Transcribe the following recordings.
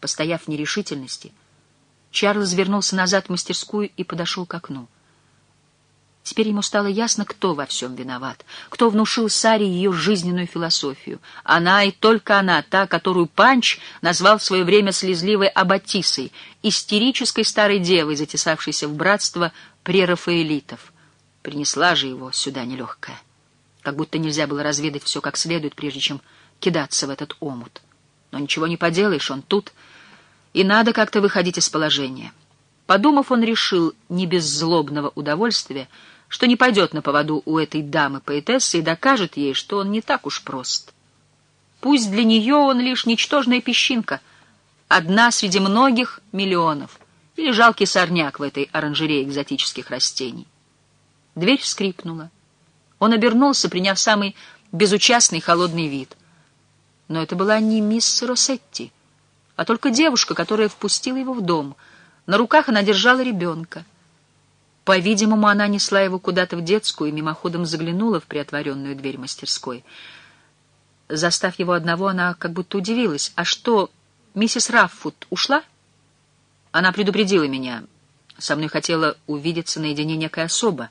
Постояв в нерешительности, Чарльз вернулся назад в мастерскую и подошел к окну. Теперь ему стало ясно, кто во всем виноват, кто внушил Саре ее жизненную философию. Она и только она, та, которую Панч назвал в свое время слезливой аббатисой, истерической старой девой, затесавшейся в братство прерафаэлитов. Принесла же его сюда нелегкая. Как будто нельзя было разведать все как следует, прежде чем кидаться в этот омут. Но ничего не поделаешь, он тут, и надо как-то выходить из положения. Подумав, он решил, не без злобного удовольствия, что не пойдет на поводу у этой дамы-поэтессы и докажет ей, что он не так уж прост. Пусть для нее он лишь ничтожная песчинка, одна среди многих миллионов, или жалкий сорняк в этой оранжерее экзотических растений. Дверь скрипнула. Он обернулся, приняв самый безучастный холодный вид. Но это была не мисс Росетти, а только девушка, которая впустила его в дом. На руках она держала ребенка. По-видимому, она несла его куда-то в детскую и мимоходом заглянула в приотворенную дверь мастерской. Застав его одного, она как будто удивилась. «А что, миссис Раффут ушла?» Она предупредила меня. Со мной хотела увидеться наедине некая особа.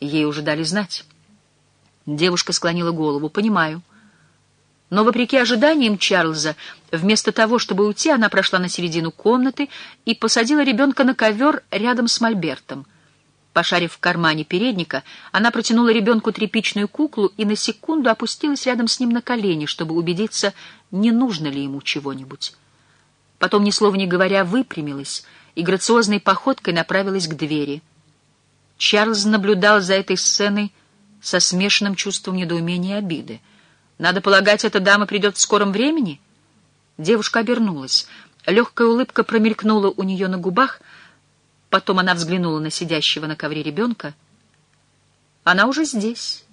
Ей уже дали знать. Девушка склонила голову. «Понимаю». Но, вопреки ожиданиям Чарльза, вместо того, чтобы уйти, она прошла на середину комнаты и посадила ребенка на ковер рядом с Мольбертом. Пошарив в кармане передника, она протянула ребенку тряпичную куклу и на секунду опустилась рядом с ним на колени, чтобы убедиться, не нужно ли ему чего-нибудь. Потом, ни слова не говоря, выпрямилась и грациозной походкой направилась к двери. Чарльз наблюдал за этой сценой со смешанным чувством недоумения и обиды. Надо полагать, эта дама придет в скором времени? Девушка обернулась. Легкая улыбка промелькнула у нее на губах. Потом она взглянула на сидящего на ковре ребенка. Она уже здесь.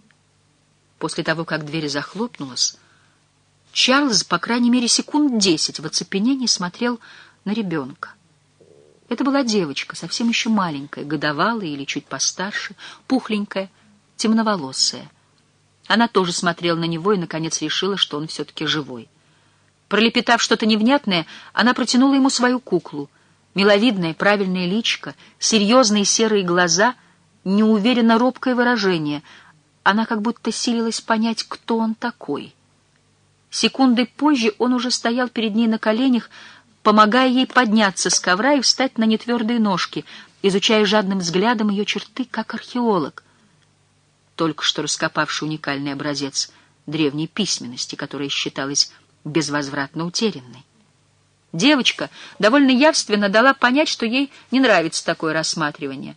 После того, как дверь захлопнулась, Чарльз, по крайней мере, секунд десять в оцепенении смотрел на ребенка. Это была девочка, совсем еще маленькая, годовалая или чуть постарше, пухленькая, темноволосая. Она тоже смотрела на него и, наконец, решила, что он все-таки живой. Пролепетав что-то невнятное, она протянула ему свою куклу. Миловидное, правильное личико, серьезные серые глаза, неуверенно робкое выражение. Она как будто силилась понять, кто он такой. Секунды позже он уже стоял перед ней на коленях, помогая ей подняться с ковра и встать на нетвердые ножки, изучая жадным взглядом ее черты, как археолог только что раскопавший уникальный образец древней письменности, которая считалась безвозвратно утерянной. Девочка довольно явственно дала понять, что ей не нравится такое рассматривание.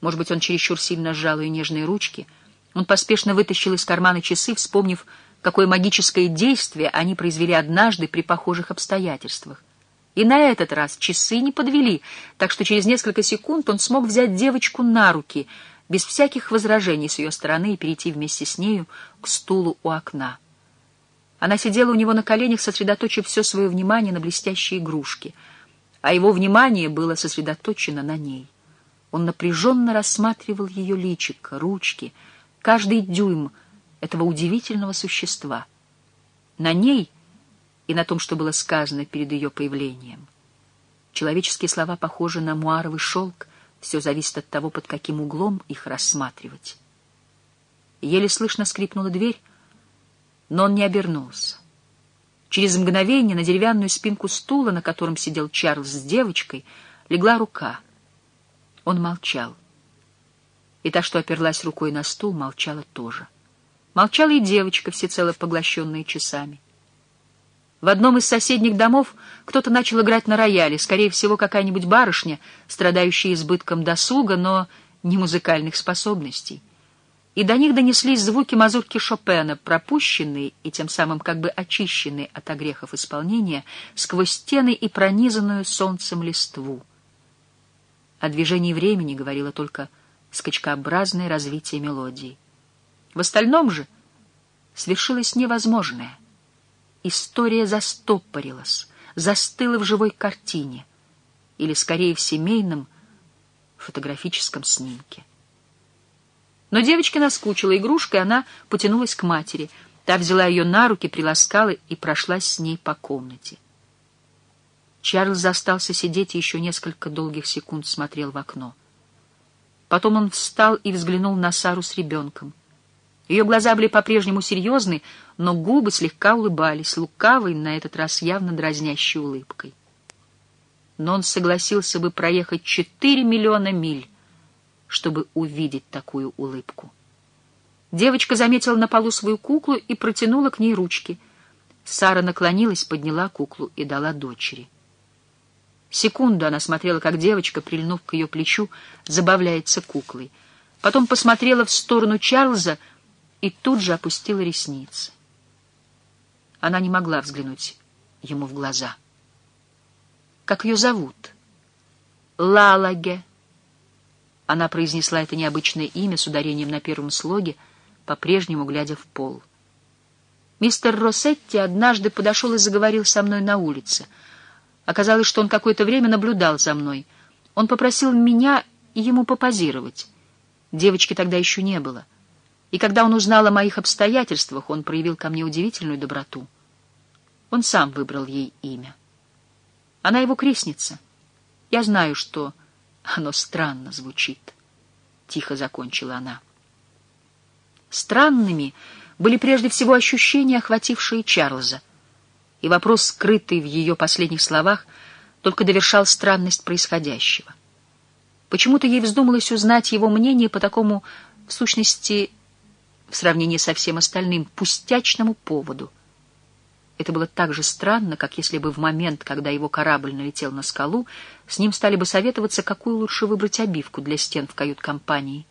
Может быть, он чересчур сильно сжал ее нежные ручки. Он поспешно вытащил из кармана часы, вспомнив, какое магическое действие они произвели однажды при похожих обстоятельствах. И на этот раз часы не подвели, так что через несколько секунд он смог взять девочку на руки — без всяких возражений с ее стороны и перейти вместе с нею к стулу у окна. Она сидела у него на коленях, сосредоточив все свое внимание на блестящей игрушке, а его внимание было сосредоточено на ней. Он напряженно рассматривал ее личико, ручки, каждый дюйм этого удивительного существа. На ней и на том, что было сказано перед ее появлением. Человеческие слова похожи на муаровый шелк, все зависит от того, под каким углом их рассматривать. Еле слышно скрипнула дверь, но он не обернулся. Через мгновение на деревянную спинку стула, на котором сидел Чарльз с девочкой, легла рука. Он молчал. И та, что оперлась рукой на стул, молчала тоже. Молчала и девочка, всецело поглощенная часами. В одном из соседних домов кто-то начал играть на рояле, скорее всего, какая-нибудь барышня, страдающая избытком досуга, но не музыкальных способностей. И до них донеслись звуки мазурки Шопена, пропущенные и тем самым как бы очищенные от огрехов исполнения сквозь стены и пронизанную солнцем листву. О движении времени говорило только скачкообразное развитие мелодии. В остальном же свершилось невозможное — история застопорилась, застыла в живой картине, или, скорее, в семейном фотографическом снимке. Но девочке наскучила игрушка, и она потянулась к матери. Та взяла ее на руки, приласкала и прошлась с ней по комнате. Чарльз остался сидеть и еще несколько долгих секунд смотрел в окно. Потом он встал и взглянул на Сару с ребенком. Ее глаза были по-прежнему серьезны, но губы слегка улыбались, лукавой, на этот раз явно дразнящей улыбкой. Но он согласился бы проехать четыре миллиона миль, чтобы увидеть такую улыбку. Девочка заметила на полу свою куклу и протянула к ней ручки. Сара наклонилась, подняла куклу и дала дочери. Секунду она смотрела, как девочка, прильнув к ее плечу, забавляется куклой. Потом посмотрела в сторону Чарльза и тут же опустила ресницы. Она не могла взглянуть ему в глаза. «Как ее зовут?» «Лалаге». Она произнесла это необычное имя с ударением на первом слоге, по-прежнему глядя в пол. Мистер Россетти однажды подошел и заговорил со мной на улице — Оказалось, что он какое-то время наблюдал за мной. Он попросил меня ему попозировать. Девочки тогда еще не было. И когда он узнал о моих обстоятельствах, он проявил ко мне удивительную доброту. Он сам выбрал ей имя. Она его крестница. Я знаю, что оно странно звучит. Тихо закончила она. Странными были прежде всего ощущения, охватившие Чарльза — и вопрос, скрытый в ее последних словах, только довершал странность происходящего. Почему-то ей вздумалось узнать его мнение по такому, в сущности, в сравнении со всем остальным, пустячному поводу. Это было так же странно, как если бы в момент, когда его корабль налетел на скалу, с ним стали бы советоваться, какую лучше выбрать обивку для стен в кают-компании.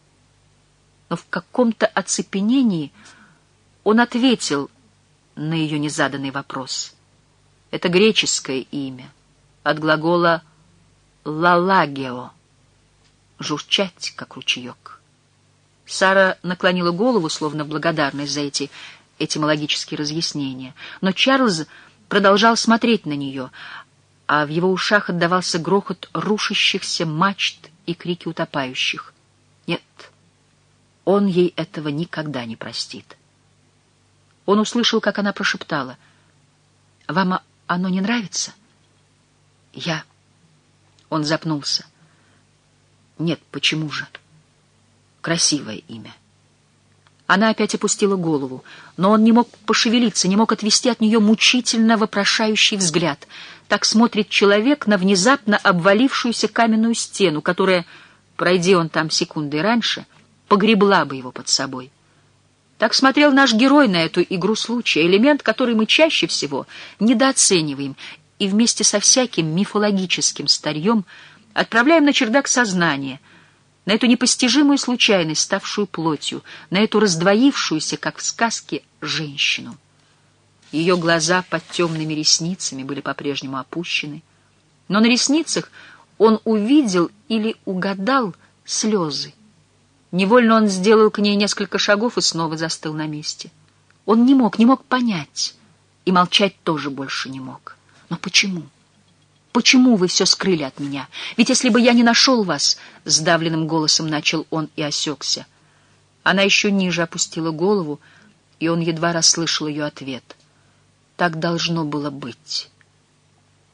Но в каком-то оцепенении он ответил на ее незаданный вопрос — это греческое имя, от глагола «лалагео» — «журчать, как ручеек». Сара наклонила голову, словно благодарность за эти этимологические разъяснения, но Чарльз продолжал смотреть на нее, а в его ушах отдавался грохот рушащихся мачт и крики утопающих. Нет, он ей этого никогда не простит. Он услышал, как она прошептала. «Вам оно не нравится? Я... Он запнулся. Нет, почему же? Красивое имя. Она опять опустила голову, но он не мог пошевелиться, не мог отвести от нее мучительно вопрошающий взгляд. Так смотрит человек на внезапно обвалившуюся каменную стену, которая, пройди он там секунды раньше, погребла бы его под собой. Так смотрел наш герой на эту игру случая, элемент, который мы чаще всего недооцениваем и вместе со всяким мифологическим старьем отправляем на чердак сознания, на эту непостижимую случайность, ставшую плотью, на эту раздвоившуюся, как в сказке, женщину. Ее глаза под темными ресницами были по-прежнему опущены, но на ресницах он увидел или угадал слезы. Невольно он сделал к ней несколько шагов и снова застыл на месте. Он не мог, не мог понять. И молчать тоже больше не мог. Но почему? Почему вы все скрыли от меня? Ведь если бы я не нашел вас, — сдавленным голосом начал он и осекся. Она еще ниже опустила голову, и он едва расслышал ее ответ. Так должно было быть.